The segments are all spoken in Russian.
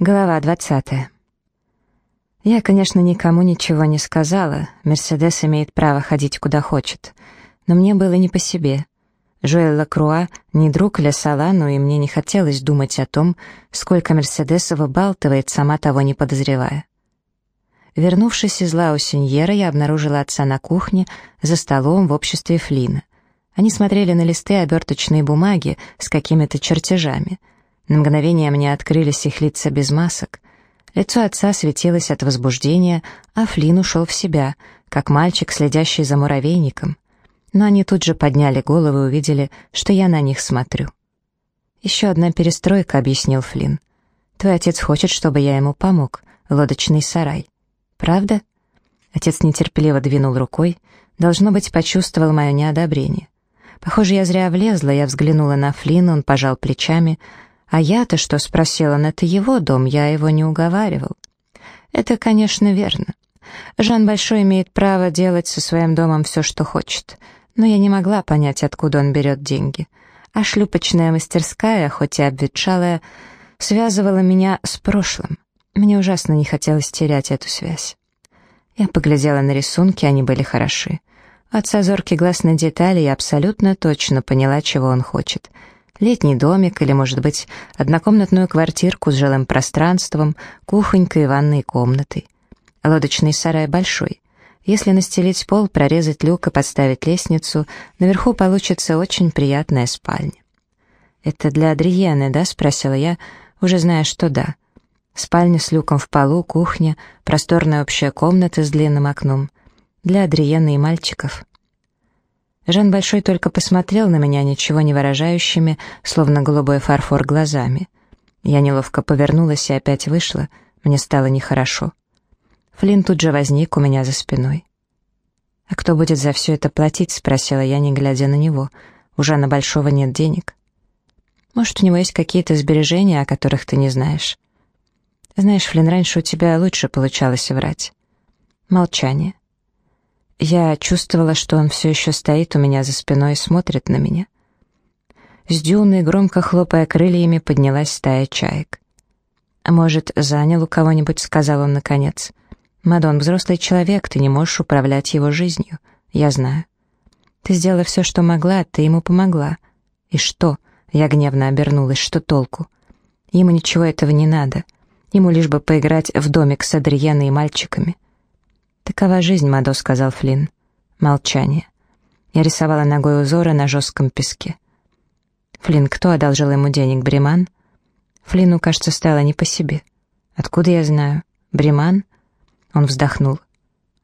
Глава 20. Я, конечно, никому ничего не сказала. Мерседес имеет право ходить куда хочет. Но мне было не по себе. Жоэль Лакруа не друг Ля Салану, и мне не хотелось думать о том, сколько Мерседеса выбалтывает, сама того не подозревая. Вернувшись из Лаусеньера, я обнаружила отца на кухне, за столом в обществе Флина. Они смотрели на листы оберточной бумаги с какими-то чертежами — на мгновение мне открылись их лица без масок. Лицо отца светилось от возбуждения, а Флин ушел в себя, как мальчик, следящий за муравейником. Но они тут же подняли головы и увидели, что я на них смотрю. «Еще одна перестройка», — объяснил Флин. «Твой отец хочет, чтобы я ему помог. Лодочный сарай. Правда?» Отец нетерпеливо двинул рукой. Должно быть, почувствовал мое неодобрение. Похоже, я зря влезла, я взглянула на Флина, он пожал плечами — а я-то что спросила, он это его дом, я его не уговаривал. Это, конечно, верно. Жан Большой имеет право делать со своим домом все, что хочет. Но я не могла понять, откуда он берет деньги. А шлюпочная мастерская, хоть и обветшалая, связывала меня с прошлым. Мне ужасно не хотелось терять эту связь. Я поглядела на рисунки, они были хороши. Отца зоркий глаз на детали, я абсолютно точно поняла, чего он хочет — Летний домик или, может быть, однокомнатную квартирку с жилым пространством, кухонькой и ванной комнатой. Лодочный сарай большой. Если настелить пол, прорезать люк и подставить лестницу, наверху получится очень приятная спальня. «Это для Адриены, да?» — спросила я, уже зная, что да. Спальня с люком в полу, кухня, просторная общая комната с длинным окном. Для Адриены и мальчиков. Жан Большой только посмотрел на меня ничего не выражающими, словно голубой фарфор глазами. Я неловко повернулась и опять вышла, мне стало нехорошо. Флинн тут же возник у меня за спиной. «А кто будет за все это платить?» — спросила я, не глядя на него. «У Жана Большого нет денег». «Может, у него есть какие-то сбережения, о которых ты не знаешь?» «Знаешь, Флинн, раньше у тебя лучше получалось врать». Молчание. Я чувствовала, что он все еще стоит у меня за спиной и смотрит на меня. С дюны, громко хлопая крыльями, поднялась стая чаек. «А может, занял у кого-нибудь?» — сказал он наконец. «Мадон, взрослый человек, ты не можешь управлять его жизнью. Я знаю. Ты сделала все, что могла, ты ему помогла. И что?» — я гневно обернулась. «Что толку? Ему ничего этого не надо. Ему лишь бы поиграть в домик с Адриеной и мальчиками». «Такова жизнь, Мадо», — сказал Флинн. Молчание. Я рисовала ногой узоры на жестком песке. Флинн, кто одолжил ему денег, Бриман? Флинну, кажется, стало не по себе. Откуда я знаю? Бриман? Он вздохнул.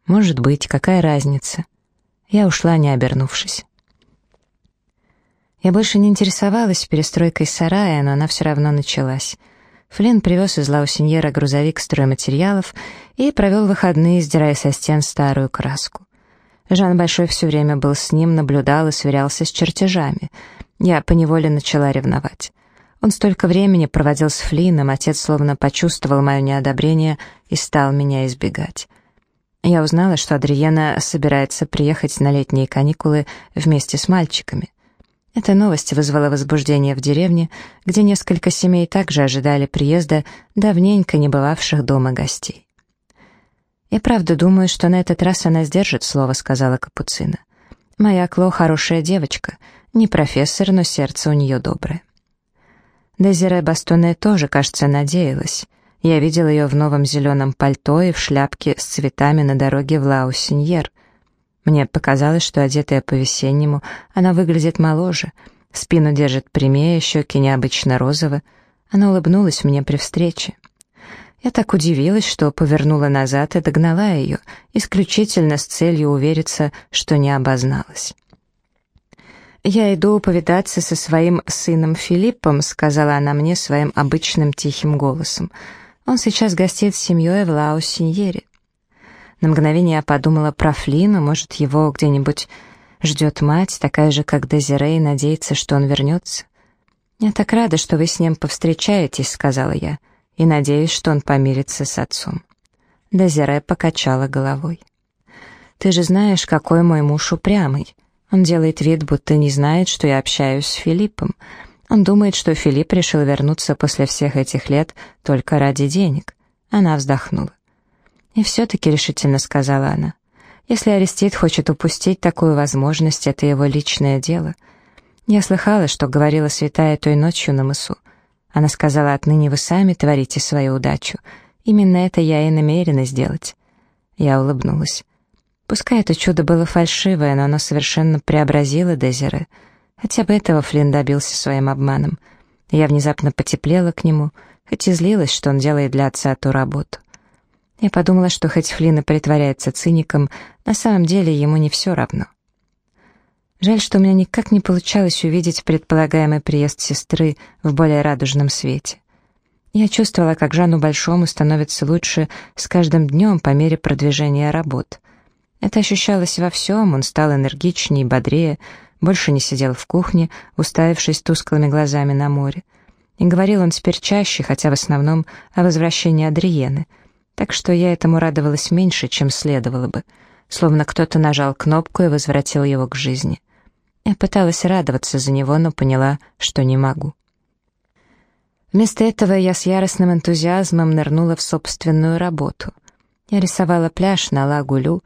Может быть, какая разница? Я ушла, не обернувшись. Я больше не интересовалась перестройкой сарая, но она все равно началась — Флинн привез из Лаусеньера грузовик стройматериалов и провел выходные, сдирая со стен старую краску. Жан Большой все время был с ним, наблюдал и сверялся с чертежами. Я поневоле начала ревновать. Он столько времени проводил с Флином, отец словно почувствовал мое неодобрение и стал меня избегать. Я узнала, что Адриена собирается приехать на летние каникулы вместе с мальчиками. Эта новость вызвала возбуждение в деревне, где несколько семей также ожидали приезда давненько не бывавших дома гостей. «Я правда думаю, что на этот раз она сдержит слово», — сказала Капуцина. «Моя Кло хорошая девочка, не профессор, но сердце у нее доброе». Дезире Бастоне тоже, кажется, надеялась. Я видел ее в новом зеленом пальто и в шляпке с цветами на дороге в Лаусеньер — мне показалось, что одетая по-весеннему, она выглядит моложе, спину держит прямее, щеки необычно розовы. Она улыбнулась мне при встрече. Я так удивилась, что повернула назад и догнала ее, исключительно с целью увериться, что не обозналась. «Я иду повидаться со своим сыном Филиппом», — сказала она мне своим обычным тихим голосом. «Он сейчас гостит с семьей в Лаусиньере. На мгновение я подумала про Флина, может, его где-нибудь ждет мать, такая же, как Дезире, надеется, что он вернется. «Я так рада, что вы с ним повстречаетесь», — сказала я, «и надеюсь, что он помирится с отцом». Дезире покачала головой. «Ты же знаешь, какой мой муж упрямый. Он делает вид, будто не знает, что я общаюсь с Филиппом. Он думает, что Филипп решил вернуться после всех этих лет только ради денег. Она вздохнула. «И все-таки решительно», — сказала она. «Если Арестит хочет упустить такую возможность, это его личное дело. Я слыхала, что говорила святая той ночью на мысу. Она сказала, отныне вы сами творите свою удачу. Именно это я и намерена сделать». Я улыбнулась. Пускай это чудо было фальшивое, но оно совершенно преобразило Дезире. Хотя бы этого Флинн добился своим обманом. Я внезапно потеплела к нему, хоть и злилась, что он делает для отца ту работу. Я подумала, что хоть и притворяется циником, на самом деле ему не все равно. Жаль, что у меня никак не получалось увидеть предполагаемый приезд сестры в более радужном свете. Я чувствовала, как Жанну Большому становится лучше с каждым днем по мере продвижения работ. Это ощущалось во всем, он стал энергичнее и бодрее, больше не сидел в кухне, уставившись тусклыми глазами на море. И говорил он теперь чаще, хотя в основном о возвращении Адриены. Так что я этому радовалась меньше, чем следовало бы, словно кто-то нажал кнопку и возвратил его к жизни. Я пыталась радоваться за него, но поняла, что не могу. Вместо этого я с яростным энтузиазмом нырнула в собственную работу. Я рисовала пляж на Лагулю,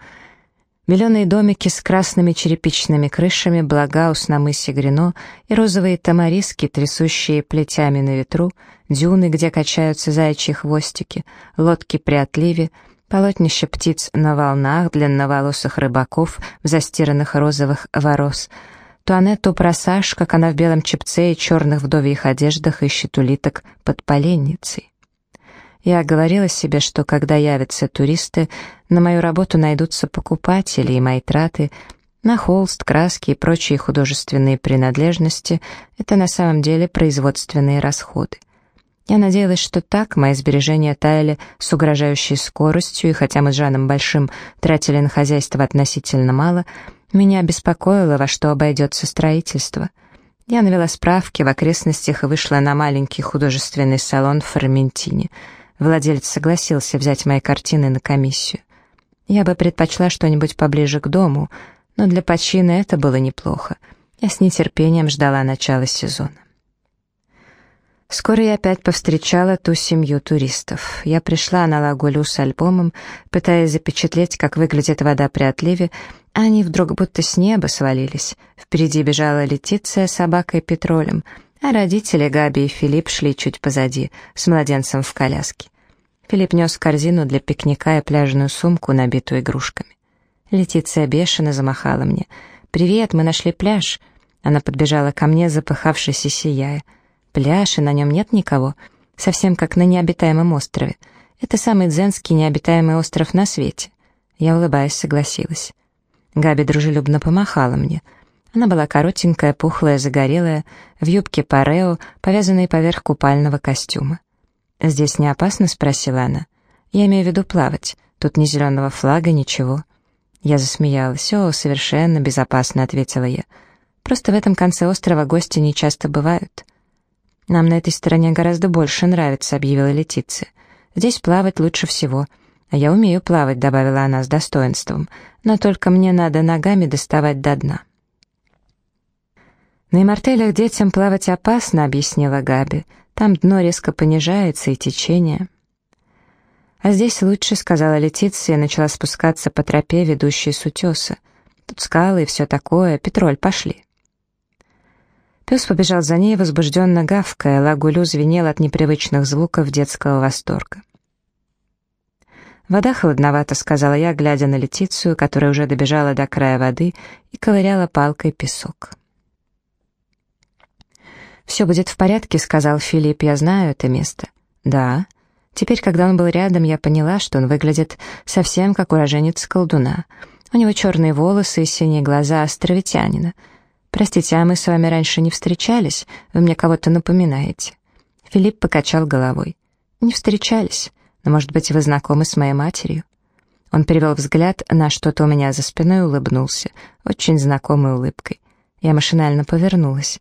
Беленые домики с красными черепичными крышами, благаус на мысе Грино и розовые тамариски, трясущие плетями на ветру, дюны, где качаются заячьи хвостики, лодки при отливе, полотнище птиц на волнах, длинноволосых рыбаков в застиранных розовых ворос — Туанетту просаж, как она в белом чепце и черных вдовьих одеждах ищет улиток под поленницей. Я говорила себе, что когда явятся туристы, на мою работу найдутся покупатели, и мои траты на холст, краски и прочие художественные принадлежности — это на самом деле производственные расходы. Я надеялась, что так мои сбережения таяли с угрожающей скоростью, и хотя мы с Жаном Большим тратили на хозяйство относительно мало — меня беспокоило, во что обойдется строительство. Я навела справки в окрестностях и вышла на маленький художественный салон в Форментине. Владелец согласился взять мои картины на комиссию. Я бы предпочла что-нибудь поближе к дому, но для почины это было неплохо. Я с нетерпением ждала начала сезона. Скоро я опять повстречала ту семью туристов. Я пришла на Лагулю с альбомом, пытаясь запечатлеть, как выглядит вода при отливе, а они вдруг будто с неба свалились. Впереди бежала Летиция с собакой Петролем, а родители Габи и Филипп шли чуть позади, с младенцем в коляске. Филипп нес корзину для пикника и пляжную сумку, набитую игрушками. Летиция бешено замахала мне. «Привет, мы нашли пляж!» Она подбежала ко мне, запыхавшись и сияя. Пляж, и на нем нет никого. Совсем как на необитаемом острове. Это самый дзенский необитаемый остров на свете. Я, улыбаясь, согласилась. Габи дружелюбно помахала мне. Она была коротенькая, пухлая, загорелая, в юбке парео, повязанной поверх купального костюма. «Здесь не опасно?» — спросила она. «Я имею в виду плавать. Тут ни зеленого флага, ничего». Я засмеялась. «О, совершенно безопасно», — ответила я. «Просто в этом конце острова гости не часто бывают». «Нам на этой стороне гораздо больше нравится», — объявила Летиция. «Здесь плавать лучше всего». «А я умею плавать», — добавила она с достоинством, «но только мне надо ногами доставать до дна». «На имартелях детям плавать опасно», — объяснила Габи. «Там дно резко понижается и течение». «А здесь лучше», — сказала Летиция и начала спускаться по тропе, ведущей с утеса. «Тут скалы и все такое. Петроль, пошли». Пес побежал за ней, возбужденно гавкая, лагулю звенел от непривычных звуков детского восторга. «Вода холодновата», — сказала я, глядя на Летицию, которая уже добежала до края воды и ковыряла палкой песок. «Все будет в порядке», — сказал Филипп, — «я знаю это место». «Да». Теперь, когда он был рядом, я поняла, что он выглядит совсем как уроженец колдуна. У него черные волосы и синие глаза островитянина — «Простите, а мы с вами раньше не встречались? Вы мне кого-то напоминаете». Филипп покачал головой. «Не встречались, но, может быть, вы знакомы с моей матерью?» Он перевел взгляд на что-то у меня за спиной и улыбнулся, очень знакомой улыбкой. Я машинально повернулась.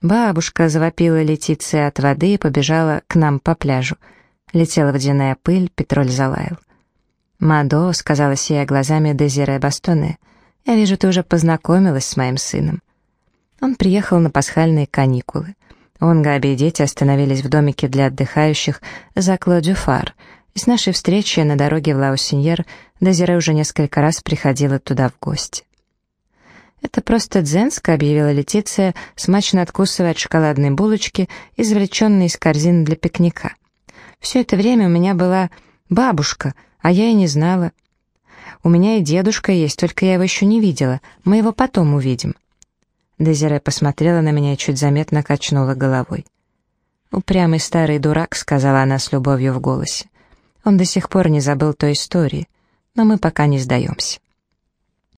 Бабушка завопила Летиция от воды и побежала к нам по пляжу. Летела водяная пыль, Петроль залаял. «Мадо», — сказала сия глазами Дезире Бастоне, — «я вижу, ты уже познакомилась с моим сыном». Он приехал на пасхальные каникулы. Он, Габи и дети остановились в домике для отдыхающих за Клодюфар, и с нашей встречи на дороге в Лаусеньер Дезире уже несколько раз приходила туда в гости. «Это просто дзенско», — объявила Летиция, смачно откусывая от шоколадной булочки, извлеченной из корзины для пикника. «Все это время у меня была бабушка, а я и не знала. У меня и дедушка есть, только я его еще не видела. Мы его потом увидим». Дезире посмотрела на меня и чуть заметно качнула головой. «Упрямый старый дурак», — сказала она с любовью в голосе. «Он до сих пор не забыл той истории, но мы пока не сдаемся».